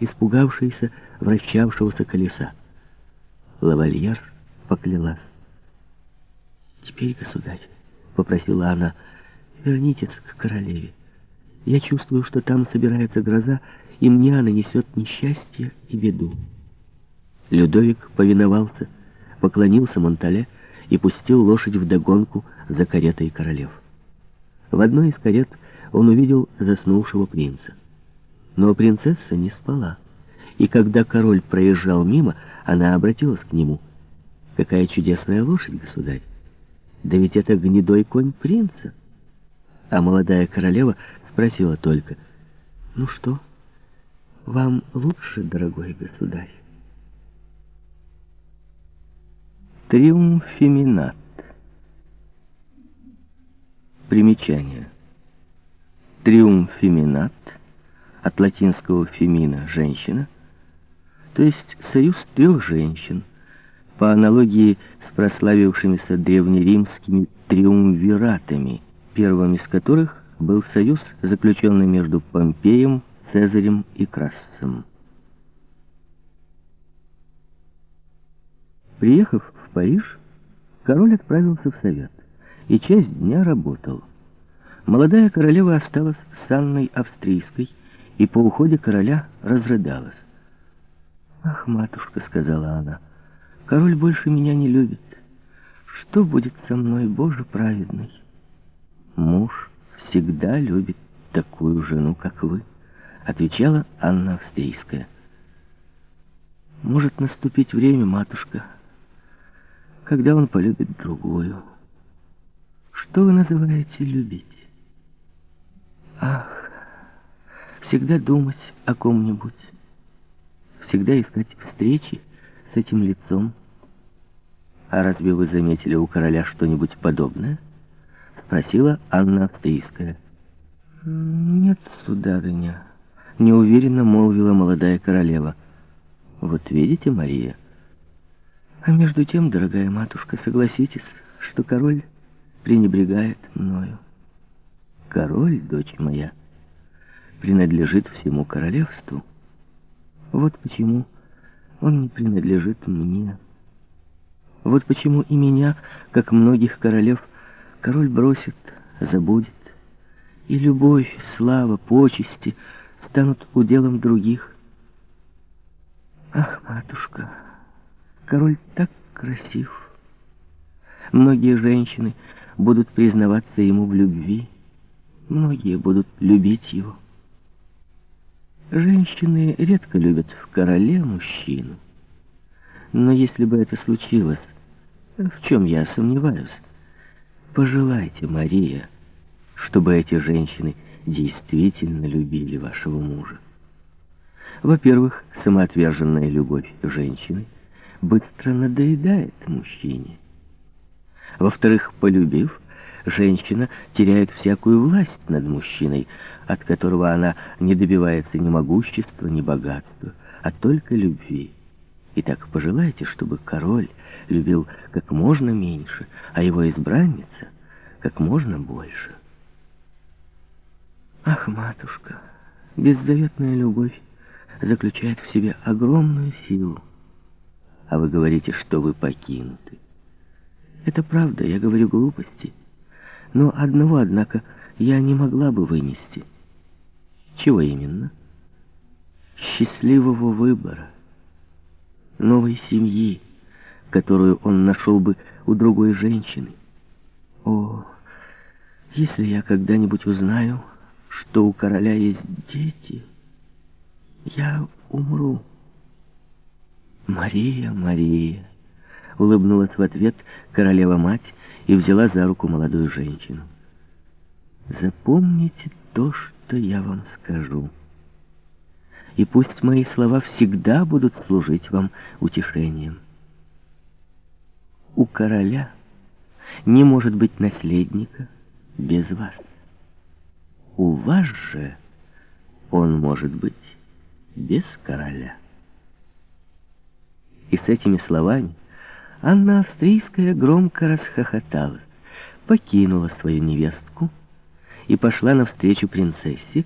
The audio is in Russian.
испугавшаяся вращавшегося колеса. Лавальер поклялась. «Теперь, государь», — попросила она, — «вернитесь к королеве. Я чувствую, что там собирается гроза, и мне она несет несчастье и беду». Людовик повиновался, поклонился Монтале и пустил лошадь вдогонку за каретой королев. В одной из карет он увидел заснувшего принца. Но принцесса не спала, и когда король проезжал мимо, она обратилась к нему. «Какая чудесная лошадь, государь! Да ведь это гнедой конь принца!» А молодая королева спросила только, «Ну что, вам лучше, дорогой государь?» Триумфеминат. Примечание. Триумфеминат от латинского фемина – женщина, то есть союз трех женщин, по аналогии с прославившимися древнеримскими триумвиратами, первым из которых был союз, заключенный между Помпеем, Цезарем и Крассом. Приехав в Париж, король отправился в совет и часть дня работал. Молодая королева осталась с Анной Австрийской и по уходе короля разрыдалась. «Ах, матушка», — сказала она, — «король больше меня не любит. Что будет со мной, Боже праведный?» «Муж всегда любит такую жену, как вы», — отвечала Анна Австрийская. «Может наступить время, матушка», когда он полюбит другую. Что вы называете любить? Ах, всегда думать о ком-нибудь, всегда искать встречи с этим лицом. А разве вы заметили у короля что-нибудь подобное? Спросила Анна Австрийская. Нет, сударыня, неуверенно молвила молодая королева. Вот видите, Мария, а между тем, дорогая матушка, согласитесь, что король пренебрегает мною. Король, дочь моя, принадлежит всему королевству. Вот почему он не принадлежит мне. Вот почему и меня, как многих королев, король бросит, забудет. И любовь, слава, почести станут уделом других. Ах, матушка... Король так красив. Многие женщины будут признаваться ему в любви. Многие будут любить его. Женщины редко любят в короле мужчину. Но если бы это случилось, в чем я сомневаюсь, пожелайте, Мария, чтобы эти женщины действительно любили вашего мужа. Во-первых, самоотверженная любовь женщины — быстро надоедает мужчине. Во-вторых, полюбив, женщина теряет всякую власть над мужчиной, от которого она не добивается ни могущества, ни богатства, а только любви. Итак, пожелайте, чтобы король любил как можно меньше, а его избранница как можно больше. Ах, матушка, беззаветная любовь заключает в себе огромную силу а вы говорите, что вы покинуты. Это правда, я говорю глупости. Но одного, однако, я не могла бы вынести. Чего именно? Счастливого выбора. Новой семьи, которую он нашел бы у другой женщины. О, если я когда-нибудь узнаю, что у короля есть дети, я умру. «Мария, Мария!» — улыбнулась в ответ королева-мать и взяла за руку молодую женщину. «Запомните то, что я вам скажу, и пусть мои слова всегда будут служить вам утешением. У короля не может быть наследника без вас. У вас же он может быть без короля». И с этими словами Анна Австрийская громко расхохоталась, покинула свою невестку и пошла навстречу принцессе,